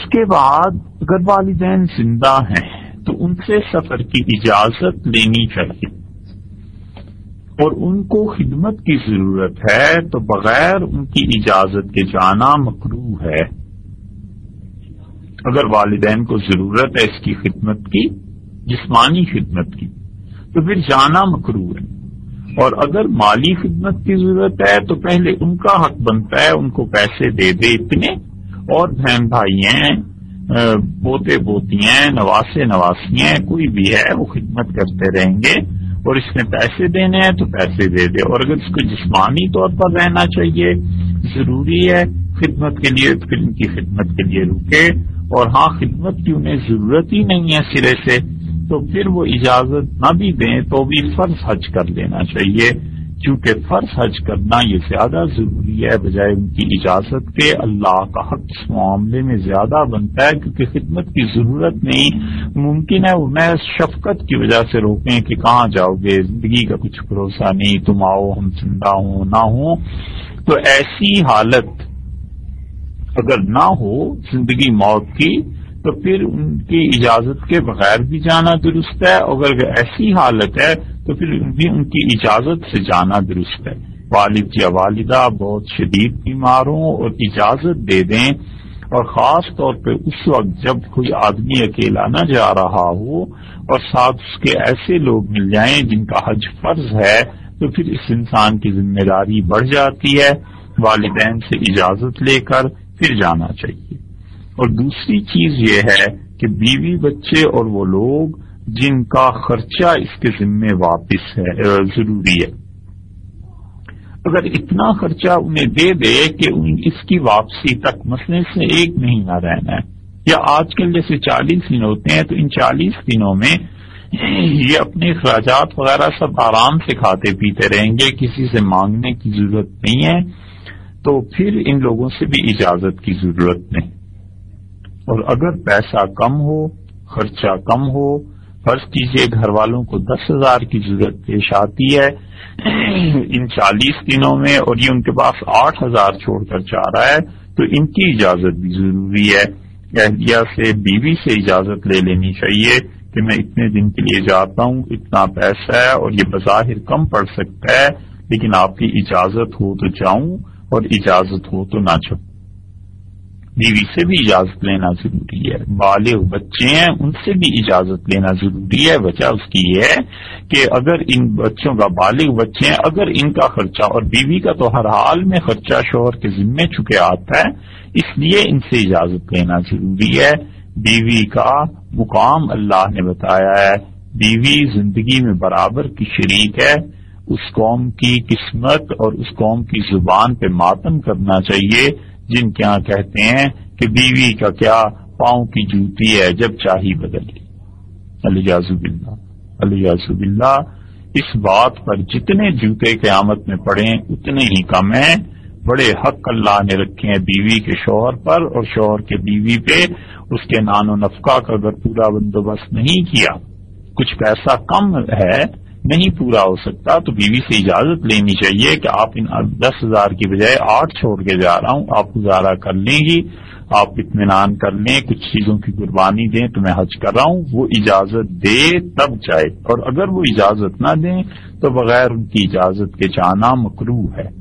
اس کے بعد اگر والدین زندہ ہیں تو ان سے سفر کی اجازت لینی چاہیے۔ اور ان کو خدمت کی ضرورت ہے تو بغیر ان کی اجازت کے جانا مکرو ہے۔ اگر والدین کو ضرورت ہے اس کی خدمت کی، جسمانی خدمت کی، تو پھر جانا مکرو ہے۔ اور اگر مالی خدمت کی ضرورت ہے تو پہلے ان کا حق بنتا ہے، ان کو پیسے دے دے اتنے اور بہن بھائی ہیں پوتے پوتی ہیں نواسے نواسی ہیں کوئی بھی ہے، وہ خدمت کرتے رہیں گے اور اس میں پیسے دینے ہیں تو پیسے دے دے اور اگر اس کو جسمانی طور پر رہنا چاہیے، ضروری ہے خدمت کے لیے تو پھر ان کی خدمت کے لیے رکے اور ہاں خدمت کی انہیں ضرورت ہی نہیں ہے سرے سے تو پھر وہ اجازت نہ بھی دیں تو بھی فرض حج کر لینا چاہیے۔ کیونکہ فرض حج کرنا یہ زیادہ ضروری ہے، بجائے ان کی اجازت کے، اللہ کا حق اس معاملے میں زیادہ بنتا ہے کیونکہ خدمت کی ضرورت نہیں، ممکن ہے انہیں شفقت کی وجہ سے روکیں کہ کہاں جاؤ گے، زندگی کا کچھ بھروسہ نہیں، تم آؤ، ہم زندہ ہوں، نہ ہوں۔ تو ایسی حالت اگر نہ ہو زندگی موت کی، تو پھر ان کی اجازت کے بغیر بھی جانا درست ہے۔ اگر ایسی حالت ہے تو پھر بھی ان کی اجازت سے جانا درست ہے۔ والد یا والدہ بہت شدید بیمار ہوں اور اجازت دے دیں اور خاص طور پہ اس وقت جب کوئی آدمی اکیلا نہ جا رہا ہو اور ساتھ اس کے ایسے لوگ مل جائیں جن کا حج فرض ہے، تو پھر اس انسان کی ذمہ داری بڑھ جاتی ہے۔ والدین سے اجازت لے کر پھر جانا چاہیے۔ اور دوسری چیز یہ ہے کہ بیوی بچے اور وہ لوگ جن کا خرچہ اس کے ذمے واپس ہے ضروری ہے۔ اگر اتنا خرچہ انہیں دے دے کہ ان اس کی واپسی تک مسئلے سے ایک مہینہ رہنا ہے، یا آج کل جیسے چالیس دن ہوتے ہیں تو ان چالیس دنوں میں یہ اپنے اخراجات وغیرہ سب آرام سے کھاتے پیتے رہیں گے، کسی سے مانگنے کی ضرورت نہیں ہے، تو پھر ان لوگوں سے بھی اجازت کی ضرورت نہیں۔ اور اگر پیسہ کم ہو، خرچہ کم ہو فرض کیجیے گھر والوں کو دس ہزار کی ضرورت پیش آتی ہے ان چالیس دنوں میں اور یہ ان کے پاس آٹھ ہزار چھوڑ کر چاہ رہا ہے، تو ان کی اجازت بھی ضروری ہے۔ اہلیہ سے، بیوی سے اجازت لے لینی چاہیے کہ میں اتنے دن کے لیے جاتا ہوں، اتنا پیسہ ہے اور یہ بظاہر کم پڑ سکتا ہے، لیکن آپ کی اجازت ہو تو جاؤں اور اجازت ہو تو نہ چاہوں بیوی سے بھی اجازت لینا ضروری ہے۔ بالغ بچے ہیں، ان سے بھی اجازت لینا ضروری ہے۔ وجہ اس کی یہ ہے کہ اگر ان بچوں کا بالغ بچے ہیں، اگر ان کا خرچہ، اور بیوی کا تو ہر حال میں خرچہ شوہر کے ذمے چکے آتا ہے، اس لیے ان سے اجازت لینا ضروری ہے۔ بیوی کا مقام اللہ نے بتایا ہے۔ بیوی زندگی میں برابر کی شریک ہے۔ اس قوم کی قسمت اور اس قوم کی زبان پہ ماتم کرنا چاہیے۔ جن کے یہاں کہتے ہیں کہ بیوی کا کیا پاؤں کی جوتی ہے جب چاہی بدل لی علی اللہ اس بات پر جتنے جوتے قیامت میں پڑے اتنے ہی کم ہیں۔ بڑے حق اللہ نے رکھے ہیں بیوی کے شوہر پر اور شوہر کے بیوی پہ۔ اس کے نان و نفقہ کا اگر پورا بندوبست نہیں کیا، کچھ پیسہ کم ہے نہیں پورا ہو سکتا، تو بیوی سے اجازت لینی چاہیے کہ آپ ان دس ہزار کی بجائے آٹھ چھوڑ کے جا رہا ہوں۔ آپ گزارا کر لیں گی، آپ اطمینان کر لیں، کچھ چیزوں کی قربانی دیں، تو میں حج کر رہا ہوں۔ وہ اجازت دے تب جائے۔ اور اگر وہ اجازت نہ دیں، تو بغیر ان کی اجازت کے جانا مکرو ہے۔